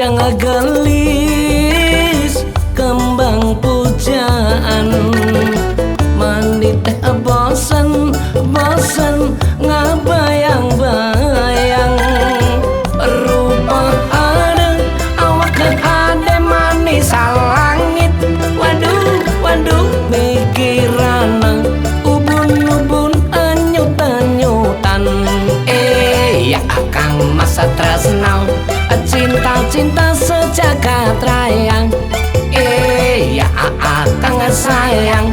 Ujang gelis kembang pujaan. Mandi teh bosen bosen ngabayang-bayang. Rupa ada awak ada manis langit Waduh waduh mikiran ubun-ubun anyut-anyutan Eh ya akang masa tresnau Cinta-cinta sejagat raya Eh ya akang sayang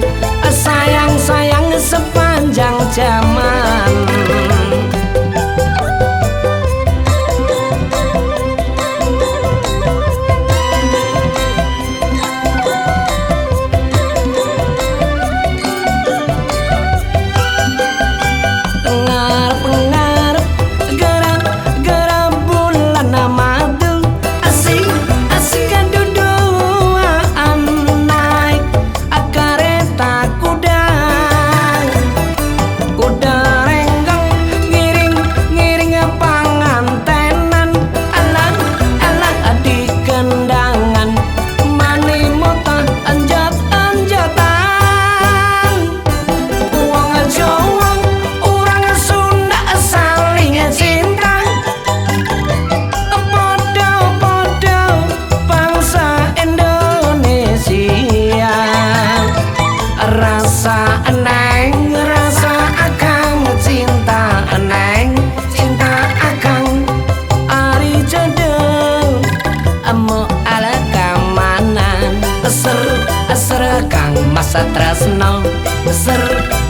Ser kang masa tresno. Ser,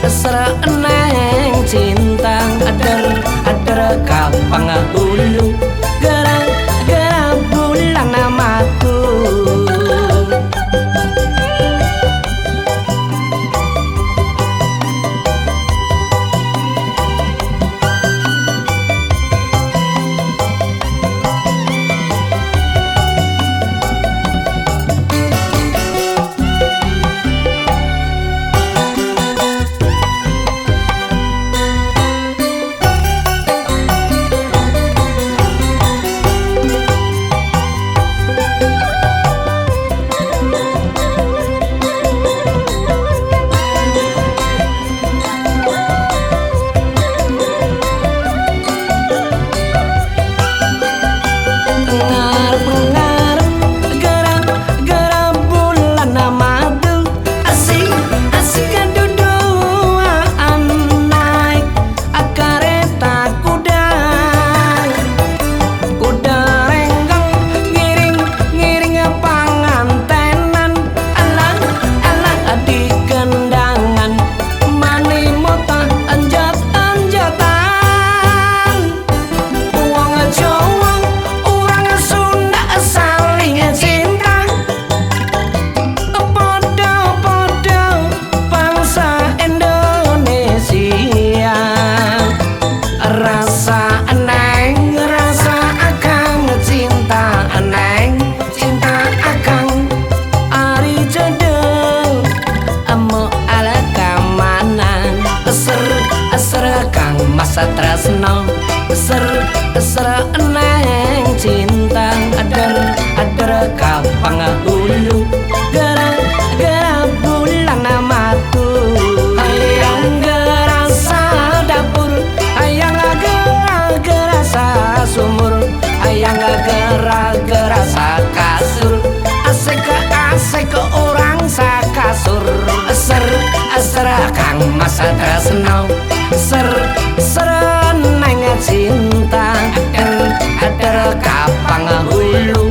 ser eneng cinta Ader, ader kapang hulu kang masa tresno. Ser, ser eneng cinta Ader, ader kapang hulu Gerang, gerang bulan namaku. Hayang gerasa dapur Hayang gerang gerasa sumur. Hayang gerang gerasa kasur kang masa tresno ser seren nang cinta ter ter kapang hulu